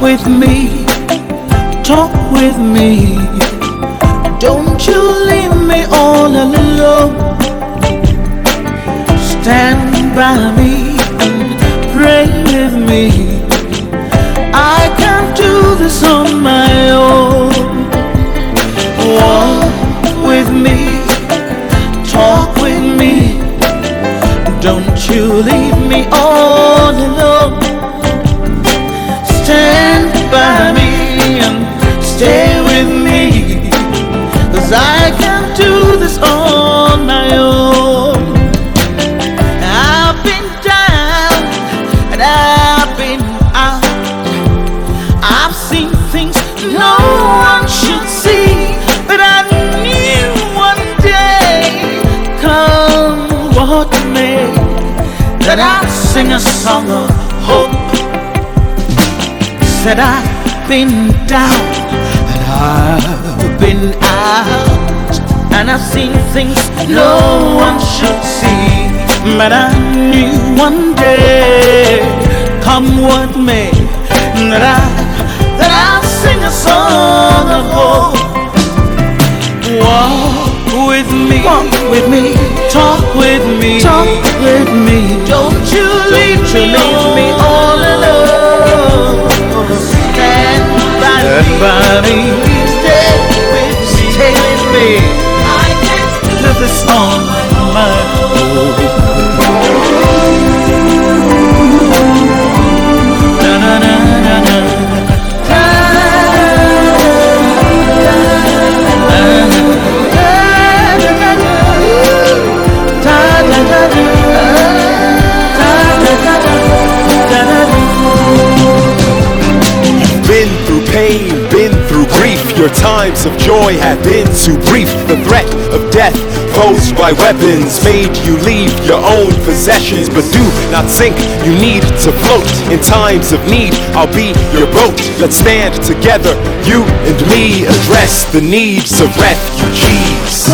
with me, talk with me. Don't you leave me all alone. Stand by me and pray with me. I can't do this on my own. Walk with me, talk with me. Don't you leave me all alone. And stay with me. I can't do this on my own. I've been down and I've been out. I've seen things no one should see. But I one day, come what may, that I'd sing a song of hope. Said I've been down and I've been out. And I've seen things no one should see. But I knew one day, come what may, that I Stand Your times of joy have been too brief. The threat of death posed by weapons made you leave your own possessions. But do not sink, you need to float. In times of need, I'll be your boat. Let's stand together, you and me. Address the needs of refugees.